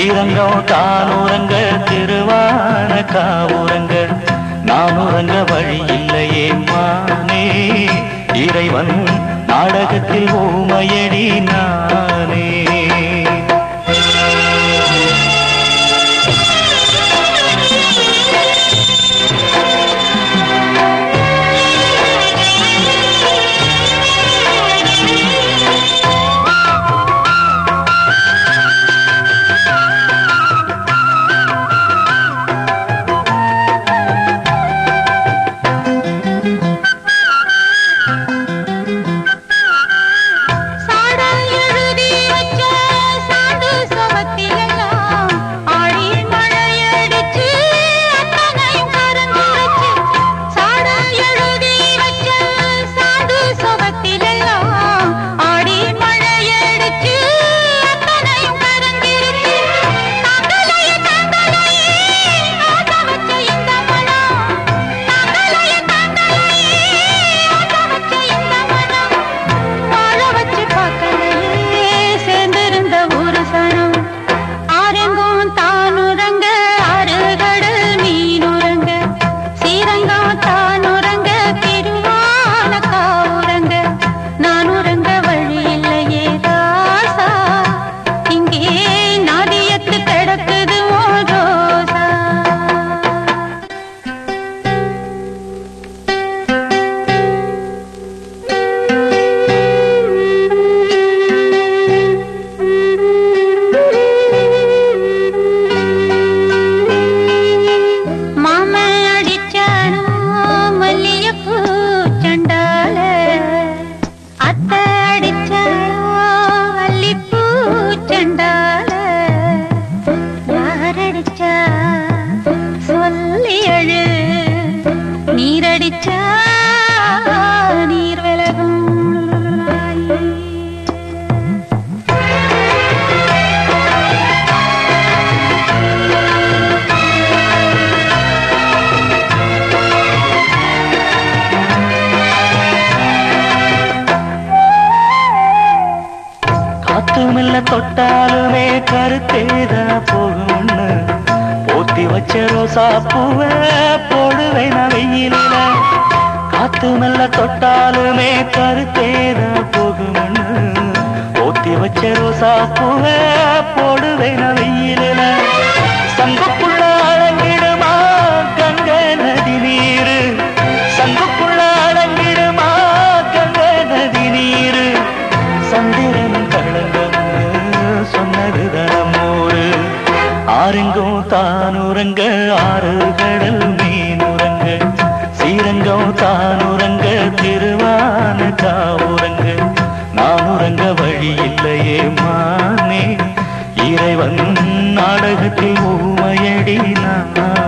ஸ்ரீரங்கம் தானூரங்கள் திருவான காவூரங்கள். நான் உறங்க வழி இல்லையே மானே இறைவன் நாடகத்தில் ஊமையடி நானே. காத்து தொட்டாலுமே கருத்தேதா போகும்னு. போத்தி வச்ச ரோசா பூவ போடுவேன் நான் வெயிலில. காத்து மெல்ல தொட்டாலுமே கருத்தேதா போகும்னு. போத்தி வச்ச ரோசா பூவ போடுவேன் நான் வெயிலில. ஆரெங்கும் தானுரங்க ஆறு கடல் மீனுரங்க. சீரங்கோ தானுரங்க திருவான காவுரங்க நானுரங்க வழி இல்லையே மானே. இறைவன் நாடகத்தில் நான்.